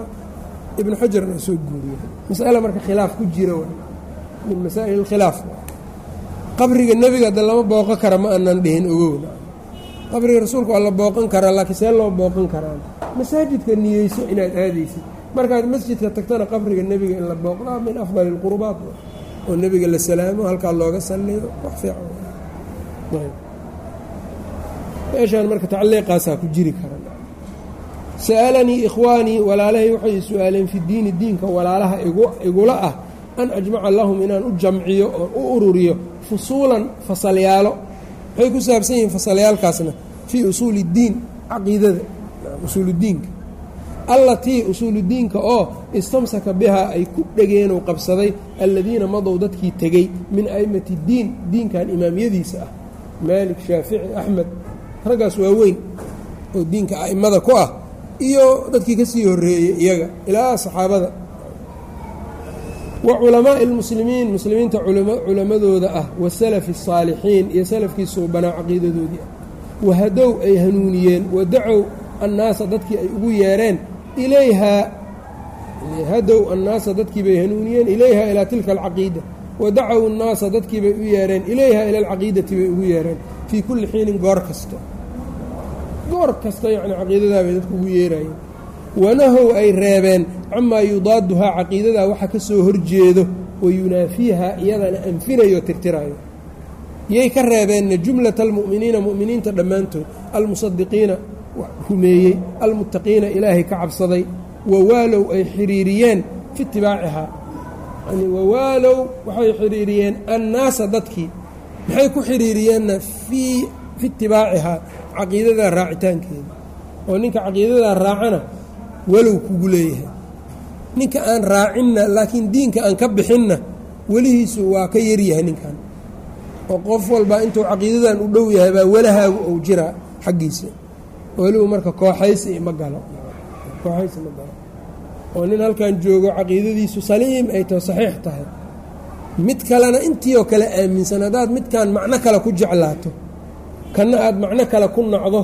Ibnu xajarna soo guuriya masale marka khilaaf ku jira min masaa'il اlkhilaaf qabriga nebiga hadda lama booqan kara ma aanan dhihin ogowna. Qabriga rasuulka waa la booqan karaa laakiin see loo booqan karaan. Masaajidka niyeyso inaad aadaysid. Markaad masjidka tagtana qabriga nebiga in la booqdaa min afdali اlqurbaat oo nebiga la salaamo halkaa looga salliyo wax fiican meeshaan marka tacliiqaasaa ku jiri kara sa'alanii ikhwaanii walaalahay waxay su'aaleen fi diini diinka walaalaha igula ah an ajmaca lahum inaan u jamciyo oo u ururiyo fusuulan fasalyaalo. Waxay ku saabsan yihiin fasalyaalkaasna fii usuuli اddiin caqiidada usuuludiinka allatii usuuludiinka oo istamsaka bihaa ay ku dhegeenuu qabsaday aladiina madow dadkii tegey min a'immati اddiin diinkan imaamyadiisa ah. Maalik shaafici axmed raggaas waa weyn oo diinka a'immada ku ah iyo dadkii ka sii horreeyey iyaga ilaa saxaabada wa culamaa'i اlmuslimiin muslimiinta culammadooda ah wasalafi الsaalixiin iyo salafkii suubanaa caqiidadoodii ah wahadow ay hanuuniyeen wadacow annaasa dadkii ay ugu yeereen ilayhaa hadow annaasa dadkii bay hanuuniyeen ilayhaa ilaa tilka alcaqiida wadacow annaasa dadkii bay u yeereen ilayhaa ila alcaqiidati bay ugu yeereen fii kulli xiinin goor kasta goor kasta yacni caqiidadaa bay dadku ugu yeerayeen. Wanahow ay reebeen camaa yudaaduhaa caqiidadaa waxa ka soo horjeedo wa yunaafiiha iyadana anfinayo tirtirayo yay ka reebeenna jumlata almu'miniina mu'miniinta dhammaantood. Almusadiqiina rumeeyey. Almuttaqiina ilaahay ka cabsaday. Wawaalow ay xiriiriyeen fi itibaacihaa yani wawaalow waxay xiriiriyeen annaasa dadkii. Maxay ku xiriiriyeenna fii fi itibaacihaa caqiidadaa raacitaankeeda oo ninka caqiidadaa raacana walow kugu leeyahay. Ninka aan raacinna laakiin diinka aan ka bixinna welihiisu waa ka yaryahay ninkan. Oo qof walba intuu caqiidadan u dhow yahay baa walahaagu ou jiraa xaggiisa. Weliba marka kooxaysi ma galo. Kooxaysi ma galo. Oo nin halkan joogo caqiidadiisu saliim ay taho saxiix tahay. Mid kalena intii oo kale aaminsan haddaad midkan macno kale ku jeclaato kanna aad macno kale ku nacdo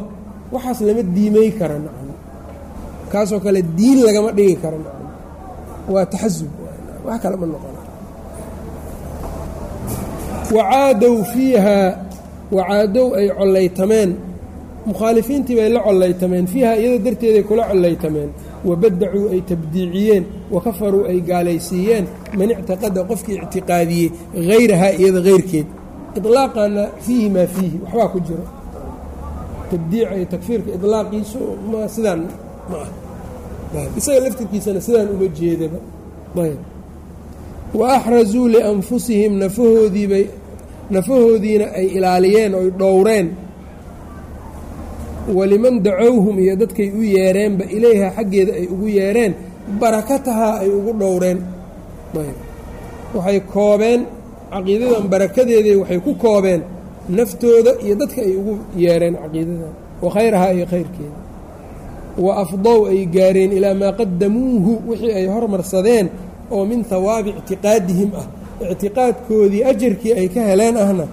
waxaas lama diimay kara nacmo kaasoo kale diin lagama dhigi kara nacmo waa taxasub wax kale ma noqon. Wacaadow fiihaa wacaadow ay collaytameen. Mukhaalifiintii bay la collaytameen fiihaa iyada darteeday kula collaytameen. Wabadacuu ay tabdiiciyeen wa kafaruu ay gaalaysiiyeen. Man ictiqada qofkii ictiqaadiyey hayrahaa iyada hayrkeed ilaaqana fiihi maa fiihi waxbaa ku jiro tabdiica iyo takfiirka ilaaqiisu ma sidaan ma ah isaga laftirkiisana sidaan uma jeedaba ayb wa axrazuu lianfusihim nafahoodiibay nafahoodiina ay ilaaliyeen oy dhowreen waliman dacowhum iyo dadkay u yeereenba ilayha xaggeeda ay ugu yeereen barakatahaa ay ugu dhowreen ayb waxay koobeen caqiidadan barakadeeday waxay ku koobeen naftooda iyo dadka ay ugu yeereen caqiidadan wa khayrahaa iyo khayrkeeda. Wa afdow ay gaareen ilaa maa qadamuuhu wixii ay hormarsadeen oo min hawaabi ictiqaadihim ah. Ictiqaadkoodii ajarkii ay ka heleen ahna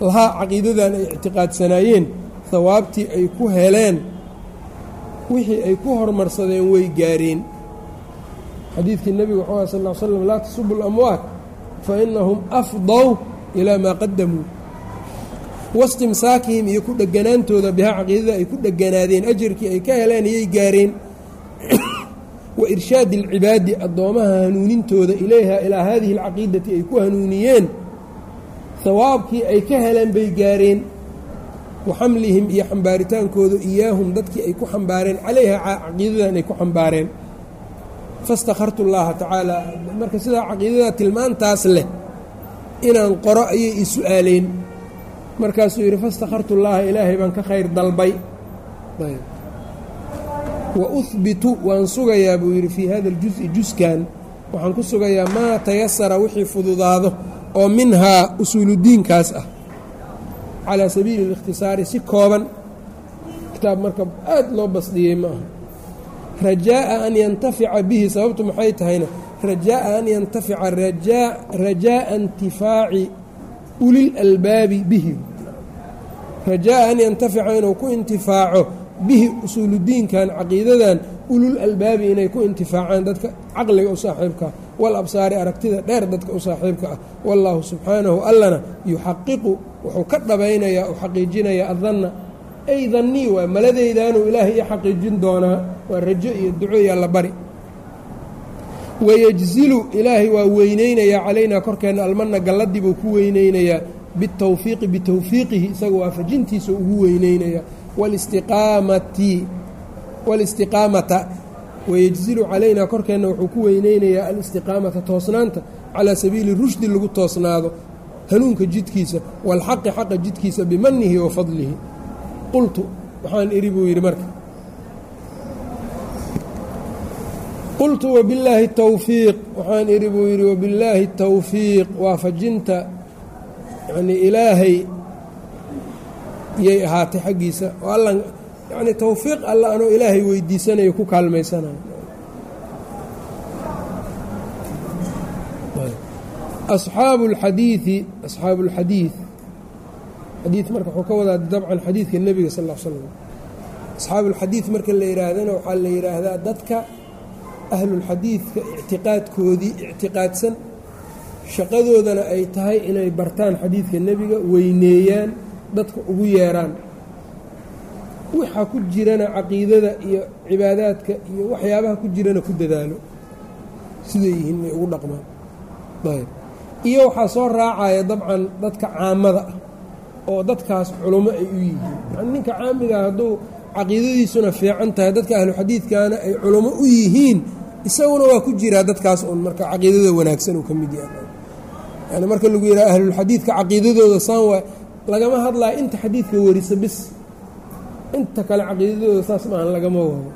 lahaa caqiidadan ay ictiqaadsanaayeen hawaabtii ay ku heleen wixii ay ku hormarsadeen way gaareen. Xadiidkii nebigu wuxuu aha sal l slam laa tasubu lamwaat fa inahum afdow ilaa maa qadamuu wastimsaakihim iyo ku dheganaantooda bihaa caqiidada ay ku dheganaadeen ajarkii ay ka heleen iyay gaareen. wa irshaadi alcibaadi addoomaha hanuunintooda ilayha ilaa haadihi alcaqiidati ay ku hanuuniyeen hawaabkii ay ka heleen bay gaareen. wa xamlihim iyo xambaaritaankooda iyaahum dadkii ay ku xambaareen calayha caqiidadan ay ku xambaareen fastakhartu llaaha tacaala marka sidaa caqiidada tilmaantaas leh inaan qoro ayay i su'aaleen markaasuu yidhi fastakhartu llaaha ilaahay baan ka khayr dalbay wa uhbitu waan sugayaa buu yidhi fii hada aljusi juskan waxaan ku sugayaa maa tayasara wixii fududaado oo minhaa usuuludiinkaas ah calaa sabiili اlikhtisaari si kooban kitaab marka aad loo basdiyey ma aha rajaaءa an yantafica bihi sababtu maxay tahayna rajaaءa an yantafica rajaaءa intifaaci ulil albaabi bihi rajaaءa an yantafica inuu ku intifaaco bihi usuuludiinkan caqiidadan ulul albaabi inay ku intifaacaan dadka caqliga u saaxiibka ah wal absaari aragtida dheer dadka u saaxiibka ah wallaahu subxaanahu allana yuxaqiqu wuxuu ka dhabaynayaa u xaqiijinayaa adanna ay dannii waa maladaydaanuu ilaahay i xaqiijin doonaa. Waa rajo iyo duco iyo alla bari. Wayejzilu ilaahay waa weyneynayaa calaynaa korkeenna almanna galladii buu ku weyneynayaa bitawfiiqi bitawfiiqihi isaga waafajintiisa ugu weyneynayaa walistiqaamati walistiqaamata. Wayejzilu calaynaa korkeenna wuxuu ku weyneynayaa alistiqaamata toosnaanta. Calaa sabiili rushdi lagu toosnaado. Hanuunka jidkiisa waalxaqi xaqa jidkiisa bimanihi wa fadlihi qultu waxaan idhi buu yidhi marka. Qultu wabillaahi tawfiiq. Waxaan idhi buu yidhi wabillaahi tawfiiq. Waafajinta yanii ilaahay yay ahaatay xaggiisa. Oo alla yacnii tawfiiq alla anoo ilaahay weydiisanayo ku kaalmaysanayo asxaabu اlxadiidi asxaabu اlxadiid xadiid marka wuxuu ka wadaa dabcan xadiidka nebiga sal l slam asxaabu اlxadiid marka la yidhaahdana waxaa la yidhaahdaa dadka ahlulxadiidka ictiqaadkoodii ictiqaadsan shaqadoodana ay tahay inay bartaan xadiidka nebiga weyneeyaan dadka ugu yeeraan. Waxa ku jirana caqiidada iyo cibaadaadka iyo waxyaabaha ku jirana ku dadaalo. Siday yihiin may ugu dhaqmaan. Ayb iyo waxaa soo raacaya dabcan dadka caamada ah oo dadkaas culummo ay u yihiin. Ninka caamigaa hadduu caqiidadiisuna fiican tahay dadka ahlu xadiidkana ay culummo u yihiin isaguna waa ku jiraa dadkaas un marka caqiidada wanaagsan uu ka mid yahay. Marka lagu yidhaha ahlulxadiidka caqiidadooda saan waa lagama hadlaya inta xadiidka warisa bis. Inta kale caqiidadooda saas maahan lagama wado.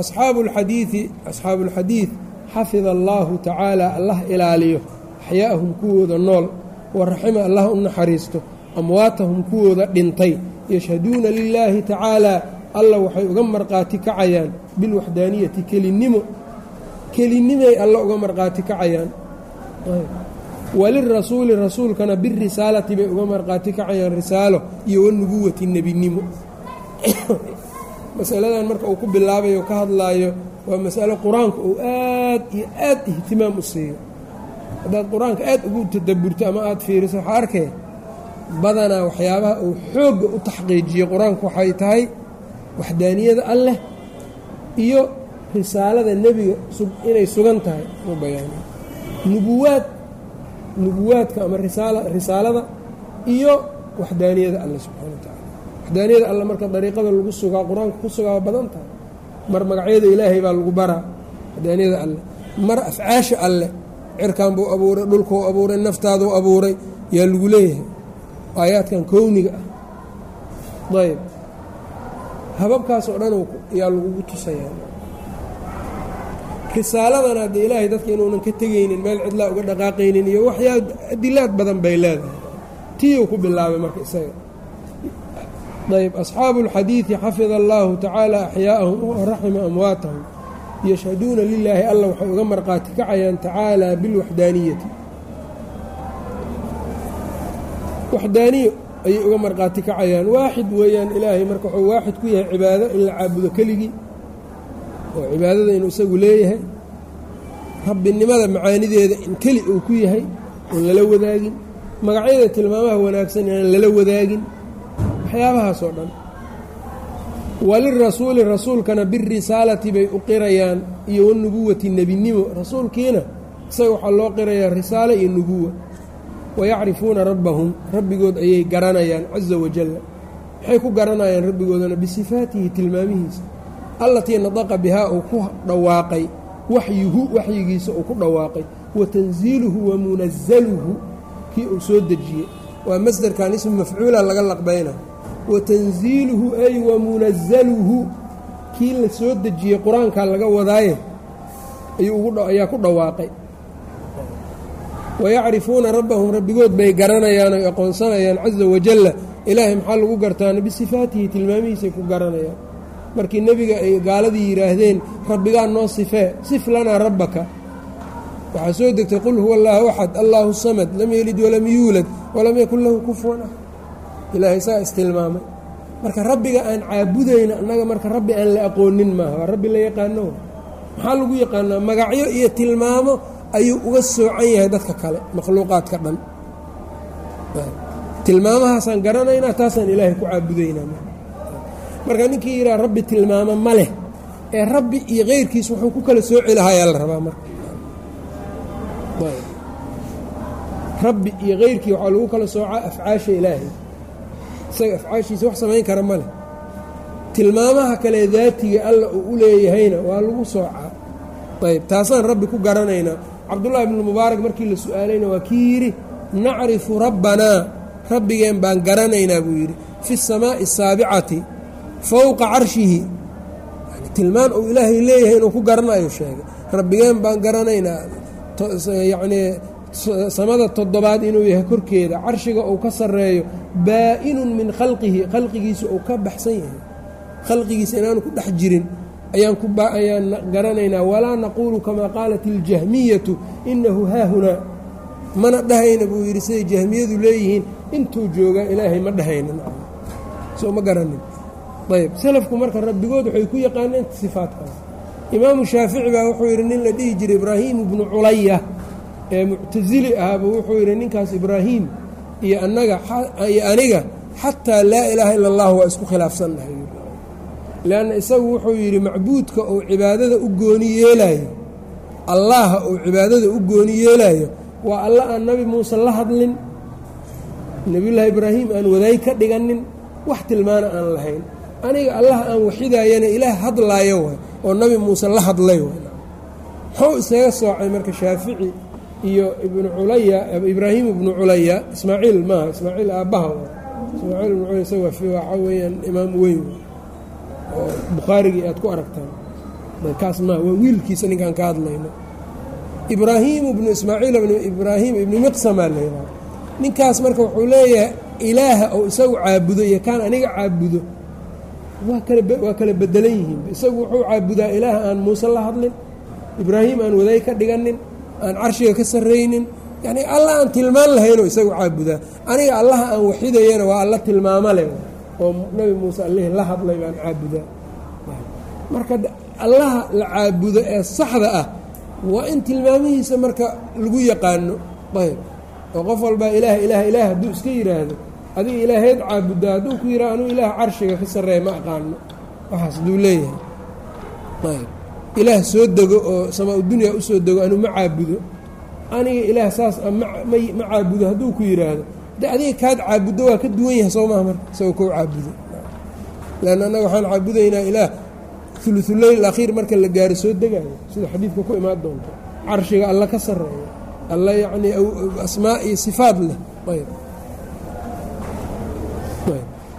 Asxaabu اlxadiidi asxaabu اlxadiid xafida allaahu tacaala allah ilaaliyo axyaa'ahum kuwooda nool wa raxima allah u naxariisto amwaatahum kuwooda dhintay. Yashhaduuna lilaahi tacaalaa alla waxay uga marqaati kacayaan bilwaxdaaniyati kelinnimo kelinimay alla uga marqaati kacayaan. Walirasuuli rasuulkana birisaalati bay uga marqaati kacayaan risaalo iyo wanubuwati nebinimo. Masaladan marka uu ku bilaabayo ka hadlaayo waa masalo qur'aanka uu aad iyo aad ihtimaam u siiyo haddaad qur'aanka aad ugu tadaburto ama aada fiiriso waxaa arkay badanaa waxyaabaha uu xoogga u taxqiijiyo qur'aanku waxay tahay waxdaaniyada alleh iyo risaalada nebiga inay sugan tahay u bayaaniyo nubuwaad nubuwaadka ama risaalada iyo waxdaaniyada alle subxana wa tacala waxdaaniyada alle marka dariiqada lagu sugaa qur'aanka ku sugaa badan tahay. Mar magacyada ilaahay baa lagu baraa waxdaaniyada alle mar afcaasha alle cirkan buu abuuray dhulkuu abuuray naftaaduu abuuray yaa lagu leeyahay. Aayaadkan kowniga ah. Ayb hababkaas oo dhan yaa lagugu tusayaa. Risaaladana haddee ilaahay dadka inuunan ka tegaynin meel cidlaa uga dhaqaaqaynin iyo waxyaa adilaad badan bay leedahay. Tiiuu ku bilaabay marka isaga. Ayb asxaabu اlxadiidi xafida allahu tacaala axyaa'ahum waraxima amwaatahum yashhaduuna lilaahi alla waxay uga marqaati kacayaan tacaala bilwaxdaaniyati. Waxdaaniyo ayay uga marqaati kacayaan. Waaxid weeyaan ilaahay marka wuxuu waaxid ku yahay cibaado in la caabudo keligii oo cibaadada inuu isagu leeyahay. Rabbinimada macaanideeda in keli uu ku yahay oon lala wadaagin. Magacyada tilmaamaha wanaagsan inaan lala wadaagin. Waxyaabahaas oo dhan walirasuuli rasuulkana birisaalati bay u qirayaan iyo wanubuwati nebinimo. Rasuulkiina isaga waxaa loo qirayaa risaalo iyo nubuwa. Wayacrifuuna rabbahum rabbigood ayay garanayaan caza wajalla maxay ku garanayaan rabbigoodana bisifaatihi tilmaamihiisa. Allatii nadaqa bihaa uu ku dhawaaqay waxyuhu waxyigiisa uu ku dhawaaqay. Wa tanziiluhu wa munazaluhu kii uu soo dejiyey. Waa masderkan ismu mafcuula laga laqbayna wa tanziiluhu ay wa munazaluhu kii la soo dejiyey qur'aankaa laga wadaaye ayaa ku dhawaaqay wayacrifuuna rabbahum rabbigood bay garanayaan oy aqoonsanayaan caza wajalla ilaahay maxaa lagu gartaana bisifaatihi tilmaamihiisay ku garanayaan markii nebiga ay gaaladii yidhaahdeen rabbigaa noo sifee sif lanaa rabbaka waxaa soo degtay qul huwa allaahu axad allaahu samad lam yelid walam yuulad walam yakun lahu kufuwan ah ilaahay saa istilmaamay. Marka rabbiga aan caabudayna annaga marka rabbi aan la aqoonin maaha waa rabbi la yaqaano. Maxaa lagu yaqaanaa? Magacyo iyo tilmaamo ayuu uga soocan yahay dadka kale makhluuqaadka dhan. Tilmaamahaasaan garanaynaa taasaan ilaahay ku caabudaynaa marka ninkii yidhaha rabbi tilmaamo ma leh. Ee rabbi iyo keyrkiis wuxuu ku kala sooci lahayaa la rabaa marka. Rabbi iyo keyrkii waxaa lagu kala soocaa afcaasha ilaahay isaga afcaashiisa wax samayn kara male tilmaamaha kale daatiga alla uu u leeyahayna waa lagu soocaa ayb taasaan rabbi ku garanaynaa. Cabdullahi ibnulmubaarak markii la su'aalayna waa kii yidhi nacrifu rabbanaa rabbigeen baan garanaynaa buu yidhi fi samaai asaabicati fowqa carshihi. Tilmaan uu ilaahay leeyahay inuu ku garanayo sheegay. Rabbigeen baan garanaynaa yanii samada toddobaad inuu yahay korkeeda carshiga uu ka sarreeyo baa-inun min khalqihi khalqigiisa uu ka baxsan yahay. Khalqigiisa inaanu ku dhex jirin ayaan ayaan garanaynaa walaa naquulu kamaa qaalat iljahmiyatu inahu haahunaa mana dhahayna buu yidhi siday jahmiyadu leeyihiin intuu joogaa ilaahay ma dhahayna soo ma garanin. Ayb salafku marka rabbigood waxay ku yaqaaneen sifaadkaas imaamu shaafici baa wuxuu yidhi nin la dhihi jiray ibraahiim ibnu culaya ee muctasili ahaaba wuxuu yidhi ninkaas ibraahiim iyo annaga iyo aniga xataa laa ilaaha ila allah waa isku khilaafsannahay leanna isagu wuxuu yidhi macbuudka uu cibaadada u gooni yeelaayo allaha uu cibaadada u gooni yeelaayo waa alla aan nabi muuse la hadlin nebiyullaahi ibraahim aan wadaay ka dhiganin wax tilmaana aan lahayn. Aniga allah aan waxidaayana ilaah hadlaayo waay oo nabi muuse la hadlay waay. Muxuu isaga soocay marka shaafici iyo ibnu culaya ibraahim ibnu culaya ismaaciil maaha ismaaciil aabbaha ismaaciil ibnu culaya isaga waxaa weeyaan imaam weyn. Oo bukhaarigii aad ku aragtaan. Kaas maaha waa wiilkiisa ninkaan ka hadlayno ibraahiim ibnu ismaaciil ibnu ibraahim ibnu miqsamaa la yidhaha ninkaas marka wuxuu leeyahay ilaaha oo isagu caabudo iyo kaan aniga caabudo. Waa kala bedelan yihiin isagu wuxuu caabudaa ilaaha aan muuse la hadlin ibraahim aan waday ka dhiganin aan carshiga ka sarraynin yacnii alla aan tilmaan lahaynoo isagu caabudaa aniga allaha aan waxidayana waa alla tilmaamo leh oo nabi muuse allihii la hadlay baan caabudaa marka allaha la caabudo ee saxda ah waa in tilmaamihiisa marka lagu yaqaano. Ayb oo qof walbaa ilaah ilaah ilaah hadduu iska yidhaahdo adiga ilaaheed caabuddaa hadduu ku yidhaha anuu ilaah carshiga ka sarreeya ma aqaano. Waxaas hadduu leeyahay. Ayb ilaah soo dego oo samaa-udunya u dego anuu ma caabudo? Aniga ilaah saas a ma caabudo hadduu ku yidhaahdo de adiga kaad caabuddo waa ka duwan yahay soo maha marka isagoo kou caabudo. Leanna annaga waxaan caabudaynaa ilaah uluuleyl akhiir marka la gaaro soo degayo. Sida xadiidka ku imaan doonto. Carshiga alla ka sarreeya. Alla yacnii asmaa iyo sifaad leh. Ayb.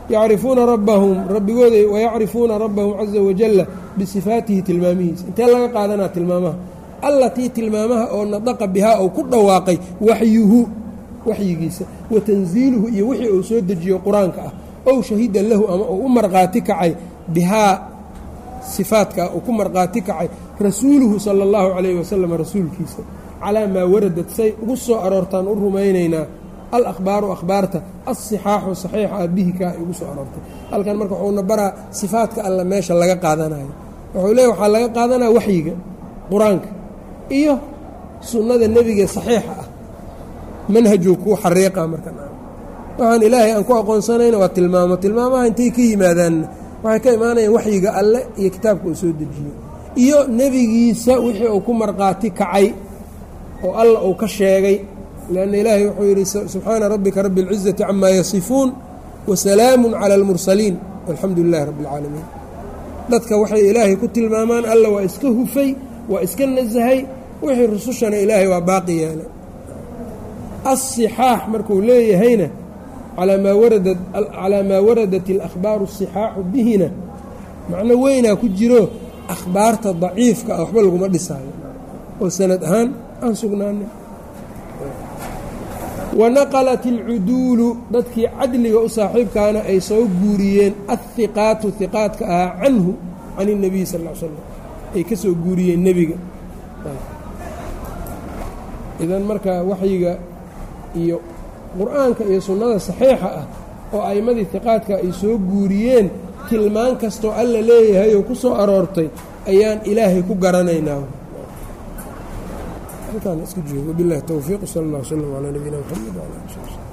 Yacrifuuna rabbahum rabbigooday wayacrifuuna rabbahum caza wajalla bisifaatihi tilmaamihiisa. Intee laga qaadanaa tilmaamaha? Allatii tilmaamaha oo nadaqa bihaa ou ku dhawaaqay waxyuhu waxyigiisa wa tansiiluhu iyo wixii uu soo dejiyo qur'aanka ah. Ow shahida lahu ama uu u markhaati kacay bihaa sifaadka uu ku markhaati kacay rasuuluhu sala allahu calayhi wasalam rasuulkiisa. Calaa maa waradad say ugu soo aroortaan u rumaynaynaa. Alahbaaru akhbaarta alsixaaxu saxiixa bihi ay ugu soo aroortay. Halkan marka wuxuuna baraa sifaadka alla meesha laga qaadanayo wuxuu leeya waxaa laga qaadanaya waxyiga qur-aanka iyo sunnada nebiga saxiixa ah manhajuu kuu xariiqa marka waxaan ilaahay aan ku aqoonsanayna waa tilmaamo tilmaamaha intay ka yimaadaanna waxay ka imaanayaan waxyiga alle iyo kitaabka uu soo dejiyo iyo nebigiisa wixii uu ku markhaati kacay oo alla uu ka sheegay lanna ilaahay wuxuu yidhi subxaana rabbika rabbi اlcizati camaa yasifuun wasalaamu cala اlmursaliin walxamdu lilahi rabbi اlcaalamiin dadka waxay ilaahay ku tilmaamaan alla waa iska hufay waa iska nasahay wixii rusushana ilaahay waa baaqi yeelay. Asixaax markuu leeyahayna calaa maa waradat alakhbaaru asixaaxu bihina macno weynaa ku jiro akhbaarta daciifka ah waxba laguma dhisaayo oo sanad ahaan aan sugnaanay wanaqalat alcuduulu dadkii cadliga u saaxiibkaana ay soo guuriyeen alhiqaatu hiqaadka ahaa canhu can اnebiy sal l slam ay ka soo guuriyeen nebiga. Idan marka waxyiga iyo qur'aanka iyo sunnada saxiixa ah oo a'immadii hiqaadka ay soo guuriyeen tilmaan kastoo alla leeyahay oo ku soo aroortay ayaan ilaahay ku garanaynaa halkaan iska joogo bilahi towfiiq sal اllah wslm calaa nabiyina mxamed wala ali